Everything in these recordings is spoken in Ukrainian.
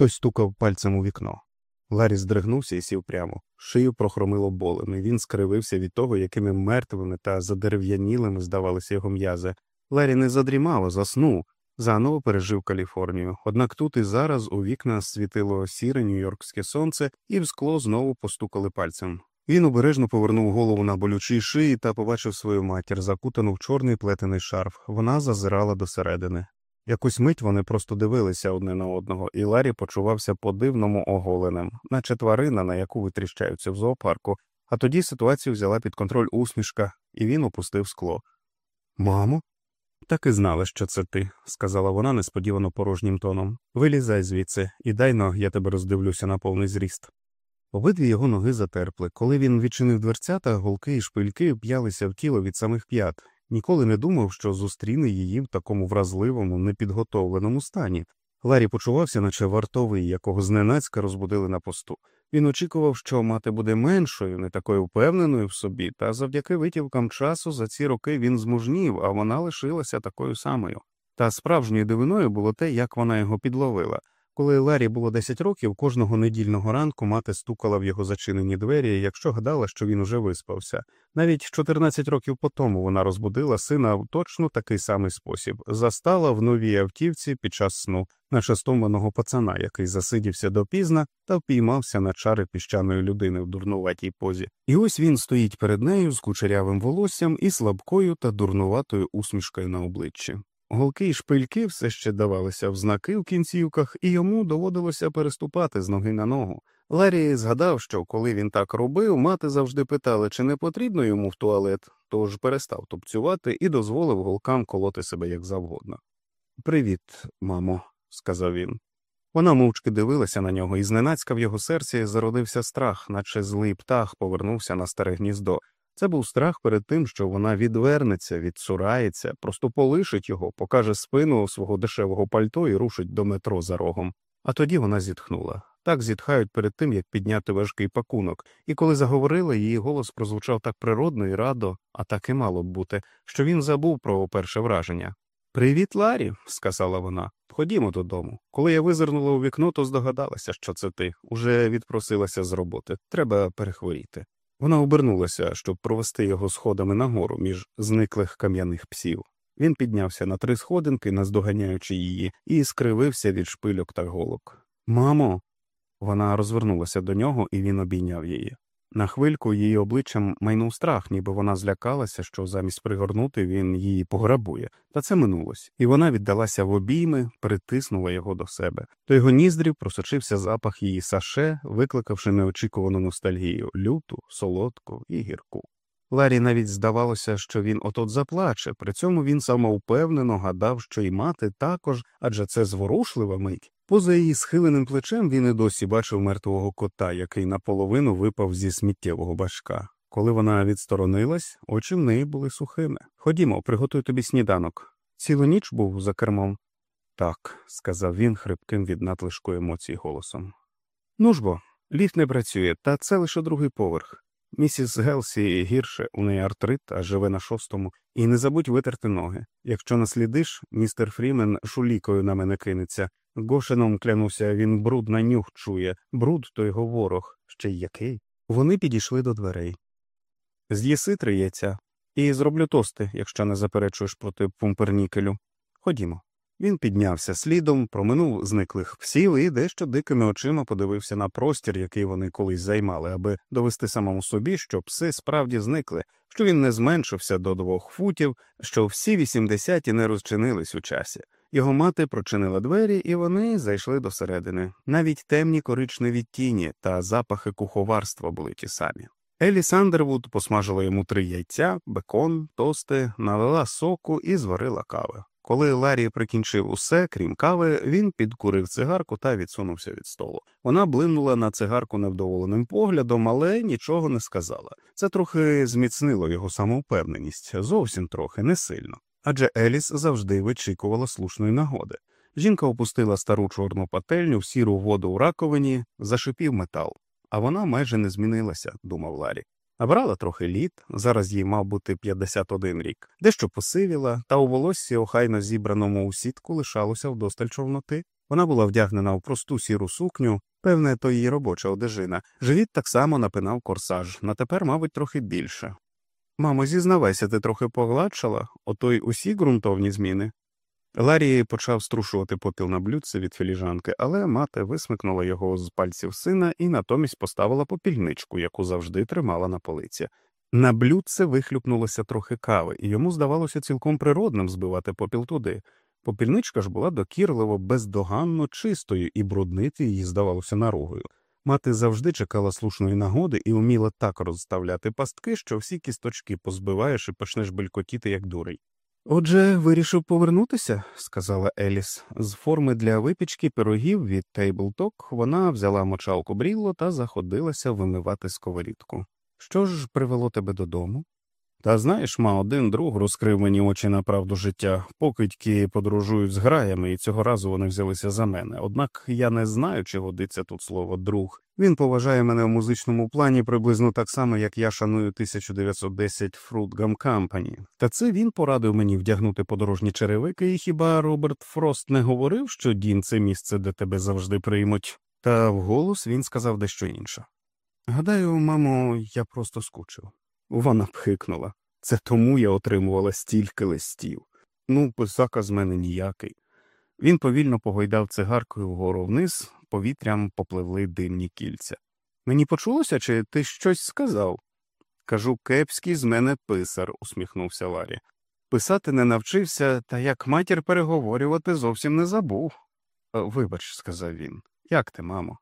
Хтось стукав пальцем у вікно. Ларі здригнувся і сів прямо. Шию прохромило болем, і він скривився від того, якими мертвими та задерев'янілими здавалися його м'язи. Ларі не задрімав, а заснув, заново пережив Каліфорнію. Однак тут і зараз у вікна світило сіре нью-йоркське сонце, і в скло знову постукали пальцем. Він обережно повернув голову на болючій шиї та побачив свою матір, закутану в чорний плетений шарф. Вона зазирала досередини. Якусь мить вони просто дивилися одне на одного, і Ларі почувався по дивному оголеним, наче тварина, на яку витріщаються в зоопарку, а тоді ситуацію взяла під контроль усмішка, і він опустив скло. Мамо? Так і знала, що це ти, сказала вона несподівано порожнім тоном. Вилізай звідси, і дайно я тебе роздивлюся на повний зріст. Обидві його ноги затерпли. Коли він відчинив дверцята, голки і шпильки п'ялися в тіло від самих п'ят, ніколи не думав, що зустріне її в такому вразливому, непідготовленому стані. Ларі почувався, наче вартовий, якого зненацька розбудили на посту. Він очікував, що мати буде меншою, не такою впевненою в собі, та завдяки витівкам часу за ці роки він змужнів, а вона лишилася такою самою. Та справжньою дивиною було те, як вона його підловила. Коли Ларі було 10 років, кожного недільного ранку мати стукала в його зачинені двері, якщо гадала, що він уже виспався. Навіть 14 років по тому вона розбудила сина в точно такий самий спосіб, застала в новій автівці під час сну, наче стомленого пацана, який засидівся допізна та впіймався на чари піщаної людини в дурнуватій позі. І ось він стоїть перед нею з кучерявим волоссям і слабкою та дурнуватою усмішкою на обличчі. Голки й шпильки все ще давалися в знаки в кінцівках, і йому доводилося переступати з ноги на ногу. Ларі згадав, що коли він так робив, мати завжди питала, чи не потрібно йому в туалет, тож перестав тупцювати і дозволив голкам колоти себе як завгодно. Привіт, мамо, сказав він. Вона мовчки дивилася на нього, і зненацька в його серці зародився страх, наче злий птах повернувся на старе гніздо. Це був страх перед тим, що вона відвернеться, відсурається, просто полишить його, покаже спину свого дешевого пальто і рушить до метро за рогом. А тоді вона зітхнула. Так зітхають перед тим, як підняти важкий пакунок, і коли заговорила, її голос прозвучав так природно і радо, а так і мало б бути, що він забув про перше враження. Привіт, Ларі, сказала вона. Ходімо додому. Коли я визирнула у вікно, то здогадалася, що це ти. Уже відпросилася з роботи. Треба перехворіти. Вона обернулася, щоб провести його сходами нагору між зниклих кам'яних псів. Він піднявся на три сходинки, наздоганяючи її, і скривився від шпильок та голок. Мамо. Вона розвернулася до нього, і він обійняв її. На хвильку її обличчям майнув страх, ніби вона злякалася, що замість пригорнути він її пограбує, та це минулось, і вона віддалася в обійми, притиснула його до себе. До його ніздрів просочився запах її саше, викликавши неочікувану ностальгію люту, солодку і гірку. Ларі навіть здавалося, що він отот заплаче, при цьому він самовпевнено гадав, що й мати також, адже це зворушлива мить. Поза її схиленим плечем він і досі бачив мертвого кота, який наполовину випав зі сміттєвого башка. Коли вона відсторонилась, очі в неї були сухими. Ходімо, приготуй тобі сніданок. Цілу ніч був за кермом. Так, сказав він хрипким від надлишку емоцій голосом. Ну ж бо, ліфт не працює, та це лише другий поверх. Місіс Гелсі гірше, у неї артрит, а живе на шостому, і не забудь витерти ноги. Якщо наслідиш, містер Фрімен шулікою на мене кинеться. Гошином клянуся, він бруд на нюх чує, бруд то його ворог, ще й який. Вони підійшли до дверей. З'їси три яйця, і зроблю тости, якщо не заперечуєш проти пумпернікелю. Ходімо. Він піднявся слідом, проминув зниклих псів і дещо дикими очима подивився на простір, який вони колись займали, аби довести самому собі, що пси справді зникли, що він не зменшився до двох футів, що всі вісімдесяті не розчинились у часі. Його мати прочинила двері, і вони зайшли досередини. Навіть темні коричневі тіні та запахи куховарства були ті самі. Елі Сандервуд посмажила йому три яйця, бекон, тости, налила соку і зварила кави. Коли Ларі прикінчив усе, крім кави, він підкурив цигарку та відсунувся від столу. Вона блимнула на цигарку невдоволеним поглядом, але нічого не сказала. Це трохи зміцнило його самовпевненість, зовсім трохи не сильно. Адже Еліс завжди вичікувала слушної нагоди. Жінка опустила стару чорну пательню в сіру воду у раковині, зашипів метал. А вона майже не змінилася, думав Ларі. Набрала трохи літ, зараз їй мав бути 51 рік, дещо посивіла, та у волоссі, охайно зібраному у сітку, лишалося вдосталь човноти. Вона була вдягнена у просту сіру сукню, певне, то її робоча одежина. Живіт так само напинав корсаж, на тепер, мабуть, трохи більше. Мамо, зізнавайся, ти трохи погладшала, ото й усі ґрунтовні зміни. Ларі почав струшувати попіл на блюдце від філіжанки, але мати висмикнула його з пальців сина і натомість поставила попільничку, яку завжди тримала на полиці. На блюдце вихлюпнулося трохи кави, і йому здавалося цілком природним збивати попіл туди. Попільничка ж була докірливо, бездоганно чистою, і бруднити її здавалося наругою. Мати завжди чекала слушної нагоди і вміла так розставляти пастки, що всі кісточки позбиваєш і почнеш белькотіти, як дурий. Отже, вирішив повернутися, сказала Еліс. З форми для випічки пирогів від Тейблток вона взяла мочалку брілло та заходилася вимивати сковорідку. Що ж привело тебе додому? Та знаєш, ма, один друг розкрив мені очі на правду життя, покидьки подорожують з граями, і цього разу вони взялися за мене. Однак я не знаю, чи годиться тут слово друг. Він поважає мене в музичному плані приблизно так само, як я шаную 1910 Fruit Gum Company. Та це він порадив мені вдягнути подорожні черевики, і хіба Роберт Фрост не говорив, що Дін це місце, де тебе завжди приймуть? Та вголос він сказав дещо інше. Гадаю, мамо, я просто скучив. Вона пхикнула. Це тому я отримувала стільки листів. Ну, писака з мене ніякий. Він повільно погойдав цигаркою вгору вниз, повітрям попливли димні кільця. Мені почулося, чи ти щось сказав? Кажу, кепський з мене писар, усміхнувся Ларі. Писати не навчився, та як матір переговорювати зовсім не забув. Вибач, сказав він. Як ти, мамо?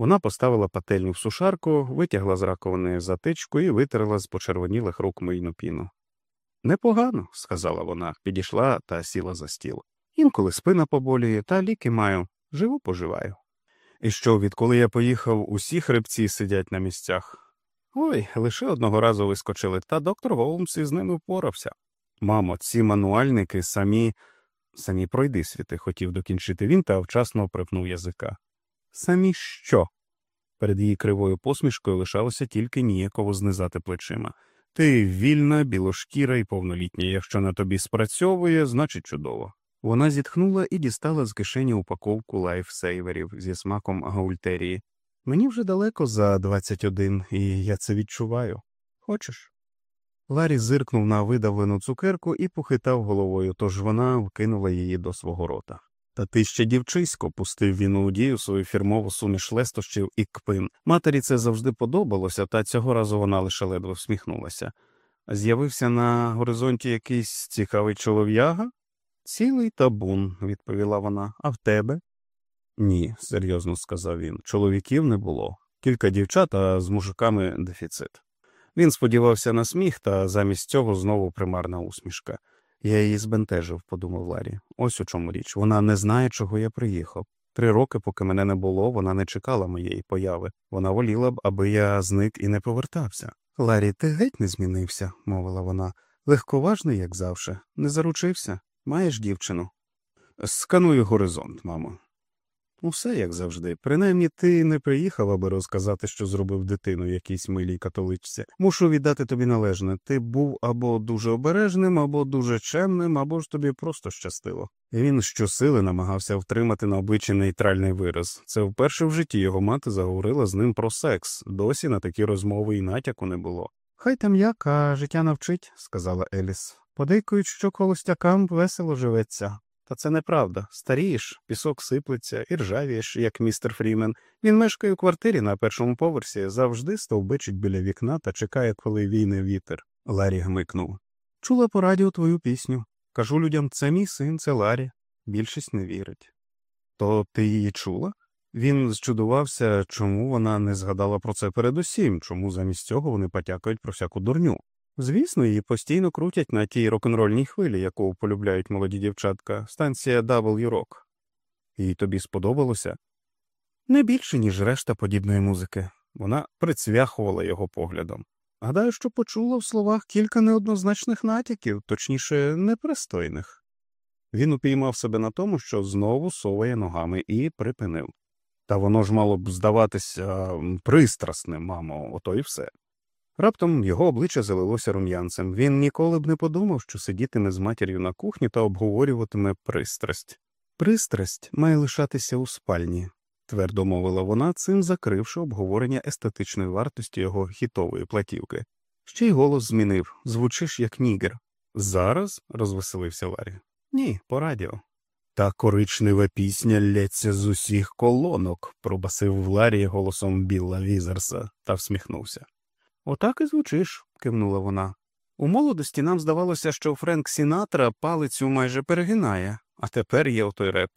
Вона поставила пательню в сушарку, витягла з раковини затичку і витерла з почервонілих рук мийну піну. Непогано, сказала вона, підійшла та сіла за стіл. Інколи спина поболює, та ліки маю, живу поживаю. І що, відколи я поїхав, усі хребці сидять на місцях? Ой, лише одного разу вискочили, та доктор Голмс із ними впорався. Мамо, ці мануальники самі самі пройди світи, хотів докінчити він та вчасно припнув язика. Самі що? Перед її кривою посмішкою лишалося тільки ніяково знизати плечима. Ти вільна, білошкіра і повнолітня. Якщо на тобі спрацьовує, значить чудово. Вона зітхнула і дістала з кишені упаковку лайфсейверів зі смаком гаультерії. Мені вже далеко за 21, і я це відчуваю. Хочеш? Ларі зиркнув на видавлену цукерку і похитав головою, тож вона вкинула її до свого рота. Та ти ще дівчисько, пустив він у дію свою фірмову суміш лестощів і кпин. Матері це завжди подобалося, та цього разу вона лише ледве всміхнулася. З'явився на горизонті якийсь цікавий чолов'яга? Цілий табун, відповіла вона. А в тебе? Ні, серйозно сказав він. Чоловіків не було. Кілька дівчат, а з мужиками дефіцит. Він сподівався на сміх, та замість цього знову примарна усмішка. Я її збентежив, подумав Ларі. Ось у чому річ. Вона не знає, чого я приїхав. Три роки, поки мене не було, вона не чекала моєї появи. Вона воліла б, аби я зник і не повертався. Ларі, ти геть не змінився, мовила вона. Легковажний, як завжди, не заручився. Маєш дівчину? Сканую горизонт, мамо. Усе як завжди. Принаймні ти не приїхав, аби розказати, що зробив дитину якійсь милій католичці. Мушу віддати тобі належне. Ти був або дуже обережним, або дуже чемним, або ж тобі просто щастило. Він щосили намагався втримати на обличчі нейтральний вираз. Це вперше в житті його мати заговорила з ним про секс. Досі на такі розмови і натяку не було. Хай там як, а життя навчить, сказала Еліс. Подейкують, що колостякам весело живеться. Та це неправда. Старієш, пісок сиплеться і ржавієш, як містер Фрімен. Він мешкає у квартирі на першому поверсі, завжди стовбичить біля вікна та чекає, коли війне вітер. Ларі гмикнув. Чула по радіо твою пісню. Кажу людям, це мій син, це Ларі. Більшість не вірить. То ти її чула? Він зчудувався, чому вона не згадала про це передусім, чому замість цього вони потякають про всяку дурню. Звісно, її постійно крутять на тій рок-н-рольній хвилі, яку полюбляють молоді дівчатка, станція W Rock. І тобі сподобалося? Не більше, ніж решта подібної музики. Вона прицвяхувала його поглядом. Гадаю, що почула в словах кілька неоднозначних натяків, точніше, непристойних. Він упіймав себе на тому, що знову соває ногами і припинив. Та воно ж мало б здаватися пристрасним, мамо, ото і все. Раптом його обличчя залилося рум'янцем. Він ніколи б не подумав, що сидітиме з матір'ю на кухні та обговорюватиме пристрасть. Пристрасть має лишатися у спальні, твердо мовила вона, цим закривши обговорення естетичної вартості його хітової платівки. Ще й голос змінив звучиш як нігер. Зараз? розвеселився Ларі. Ні, по радіо. Та коричнева пісня лється з усіх колонок, пробасив Ларі голосом Білла Візерса та всміхнувся. Отак і звучиш, кивнула вона. У молодості нам здавалося, що Френк Сінатра палицю майже перегинає, а тепер є отой реп.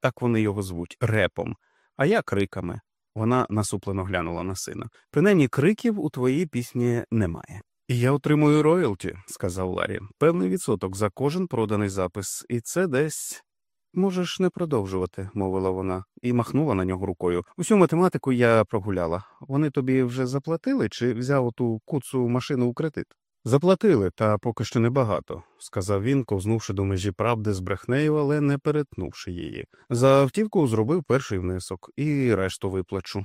Так вони його звуть репом, а я криками. Вона насуплено глянула на сина. Принаймні криків у твоїй пісні немає. Я отримую роялті, сказав Ларі, певний відсоток за кожен проданий запис, і це десь. Можеш не продовжувати, мовила вона, і махнула на нього рукою. Усю математику я прогуляла. Вони тобі вже заплатили чи взяв оту куцу машину у кредит? Заплатили, та поки що небагато, сказав він, ковзнувши до межі правди з брехнею, але не перетнувши її. За автівку зробив перший внесок і решту виплачу.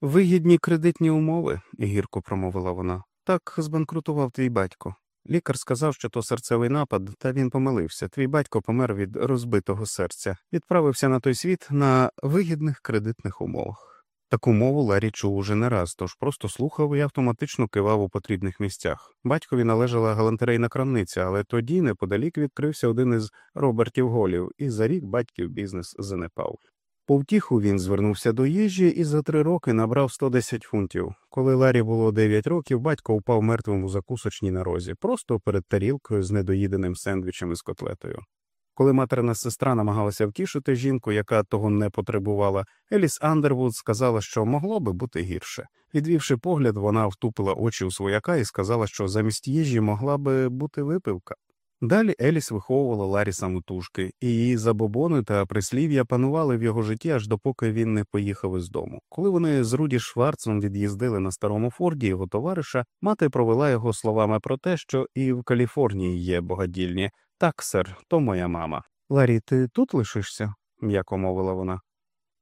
Вигідні кредитні умови, гірко промовила вона. Так збанкрутував твій батько. Лікар сказав, що то серцевий напад, та він помилився. Твій батько помер від розбитого серця, відправився на той світ на вигідних кредитних умовах. Таку мову Ларі чув уже не раз, тож просто слухав і автоматично кивав у потрібних місцях. Батькові належала галантерейна крамниця, але тоді неподалік відкрився один із Робертів голів, і за рік батьків бізнес занепав. По втіху він звернувся до їжі і за три роки набрав 110 фунтів. Коли Ларі було 9 років, батько впав мертвим у закусочній на розі, просто перед тарілкою з недоїденим сендвічем із котлетою. Коли материна сестра намагалася втішити жінку, яка того не потребувала, Еліс Андервуд сказала, що могло би бути гірше. Відвівши погляд, вона втупила очі у свояка і сказала, що замість їжі могла би бути випивка. Далі Еліс виховувала Ларі самотужки, і її забобони та прислів'я панували в його житті аж допоки він не поїхав із дому. Коли вони з Руді Шварцем від'їздили на старому Форді його товариша, мати провела його словами про те, що і в Каліфорнії є богадільні. Так, сер, то моя мама. Ларі, ти тут лишишся? м'яко мовила вона.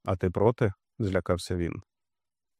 А ти проти? злякався він.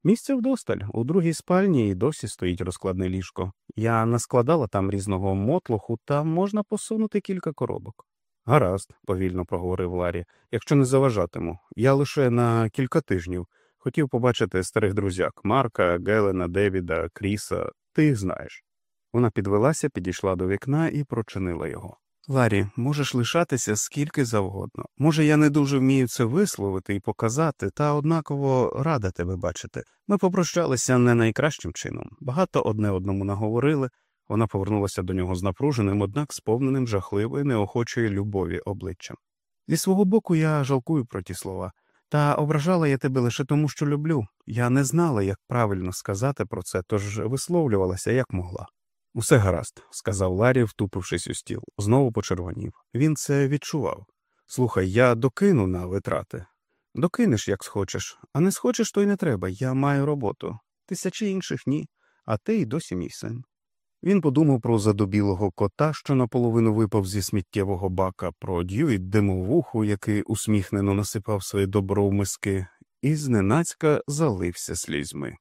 Місце вдосталь, у другій спальні і досі стоїть розкладне ліжко. Я наскладала там різного мотлоху, та можна посунути кілька коробок. Гаразд, повільно проговорив Ларі, якщо не заважатиму. Я лише на кілька тижнів хотів побачити старих друзяк Марка, Гелена, Девіда, Кріса, ти їх знаєш. Вона підвелася, підійшла до вікна і прочинила його. Ларі, можеш лишатися скільки завгодно. Може, я не дуже вмію це висловити і показати, та однаково рада тебе бачити. Ми попрощалися не найкращим чином. Багато одне одному наговорили. Вона повернулася до нього з напруженим, однак сповненим жахливої, неохочої любові обличчям. Зі свого боку, я жалкую про ті слова, та ображала я тебе лише тому, що люблю. Я не знала, як правильно сказати про це, тож висловлювалася як могла. Усе гаразд, сказав Ларі, втупившись у стіл. Знову почервонів. Він це відчував. Слухай, я докину на витрати. Докинеш, як схочеш, а не схочеш, то й не треба. Я маю роботу. Тисячі інших ні, а ти й досі мій син. Він подумав про задобілого кота, що наполовину випав зі сміттєвого бака, про Дьюїт димовуху, який усміхнено насипав своє добро в миски, і зненацька залився слізьми.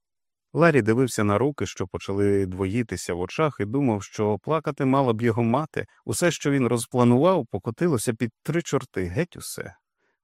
Ларі дивився на руки, що почали двоїтися в очах, і думав, що плакати мала б його мати. Усе, що він розпланував, покотилося під три чорти, геть усе.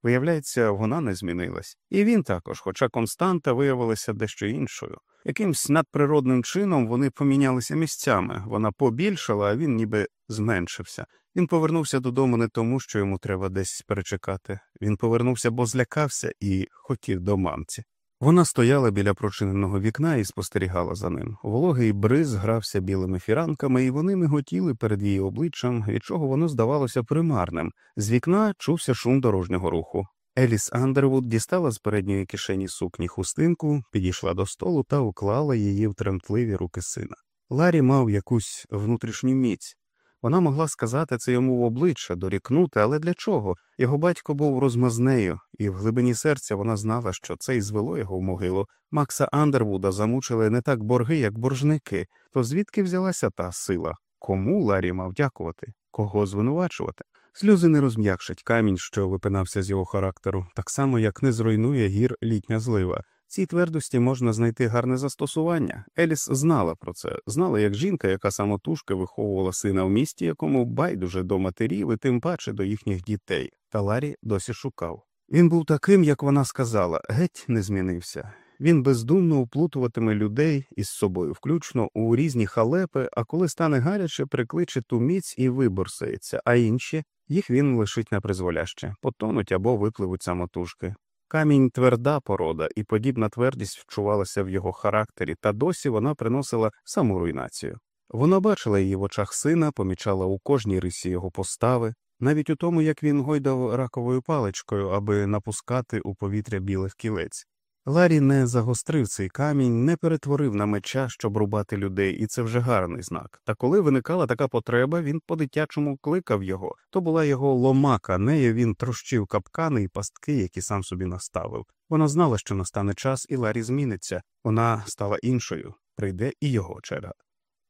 Виявляється, вона не змінилась. І він також, хоча константа виявилася дещо іншою. Якимсь надприродним чином вони помінялися місцями. Вона побільшала, а він ніби зменшився. Він повернувся додому не тому, що йому треба десь перечекати. Він повернувся, бо злякався і хотів до мамці. Вона стояла біля прочиненого вікна і спостерігала за ним. Вологий бриз грався білими фіранками, і вони миготіли перед її обличчям, від чого воно здавалося примарним. З вікна чувся шум дорожнього руху. Еліс Андервуд дістала з передньої кишені сукні хустинку, підійшла до столу та уклала її в тремтливі руки сина. Ларі мав якусь внутрішню міць. Вона могла сказати це йому в обличчя, дорікнути, але для чого? Його батько був розмазнею, і в глибині серця вона знала, що це й звело його в могилу. Макса Андервуда замучили не так борги, як боржники. То звідки взялася та сила? Кому Ларі мав дякувати? Кого звинувачувати? Сльози не розм'якшать камінь, що випинався з його характеру, так само, як не зруйнує гір літня злива. Цій твердості можна знайти гарне застосування. Еліс знала про це, знала, як жінка, яка самотужки виховувала сина в місті, якому байдуже до матерів і тим паче до їхніх дітей. Та Ларі досі шукав. Він був таким, як вона сказала, геть не змінився. Він бездумно уплутуватиме людей із собою, включно у різні халепи, а коли стане гаряче, прикличе ту міць і виборсається, а інші їх він лишить на призволяще, потонуть або випливуть самотужки. Камінь тверда порода, і подібна твердість вчувалася в його характері, та досі вона приносила саму руйнацію. Вона бачила її в очах сина, помічала у кожній рисі його постави, навіть у тому, як він гойдав раковою паличкою, аби напускати у повітря білих кілець. Ларі не загострив цей камінь, не перетворив на меча, щоб рубати людей, і це вже гарний знак. Та коли виникала така потреба, він по-дитячому кликав його. То була його ломака, нею він трощив капкани і пастки, які сам собі наставив. Вона знала, що настане час, і Ларі зміниться. Вона стала іншою, прийде і його черга.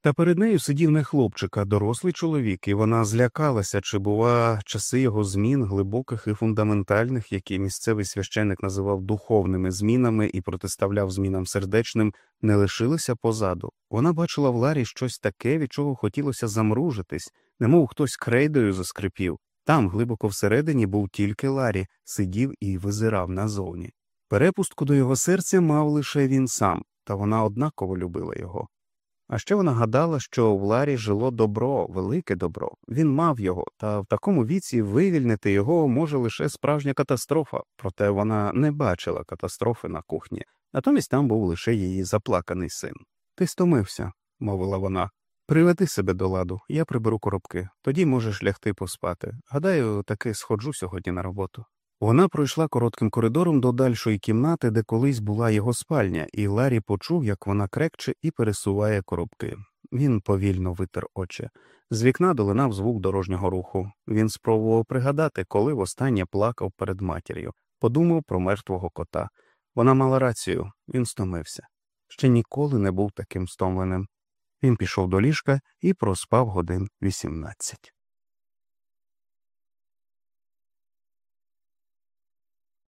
Та перед нею сидів не хлопчик, а дорослий чоловік, і вона злякалася, чи, бува, часи його змін, глибоких і фундаментальних, які місцевий священик називав духовними змінами і протиставляв змінам сердечним, не лишилися позаду. Вона бачила в Ларі щось таке, від чого хотілося замружитись, немов хтось крейдою заскрипів. Там, глибоко всередині, був тільки Ларі, сидів і визирав назовні. Перепустку до його серця мав лише він сам, та вона однаково любила його. А ще вона гадала, що в Ларі жило добро, велике добро. Він мав його, та в такому віці вивільнити його може лише справжня катастрофа, проте вона не бачила катастрофи на кухні, натомість там був лише її заплаканий син. Ти стомився, мовила вона. Приведи себе до ладу, я приберу коробки, тоді можеш лягти поспати. Гадаю, таки сходжу сьогодні на роботу. Вона пройшла коротким коридором до дальшої кімнати, де колись була його спальня, і Ларі почув, як вона крекче і пересуває коробки. Він повільно витер очі. З вікна долинав звук дорожнього руху. Він спробував пригадати, коли востаннє плакав перед матір'ю, подумав про мертвого кота. Вона мала рацію, він стомився. Ще ніколи не був таким стомленим. Він пішов до ліжка і проспав годин вісімнадцять.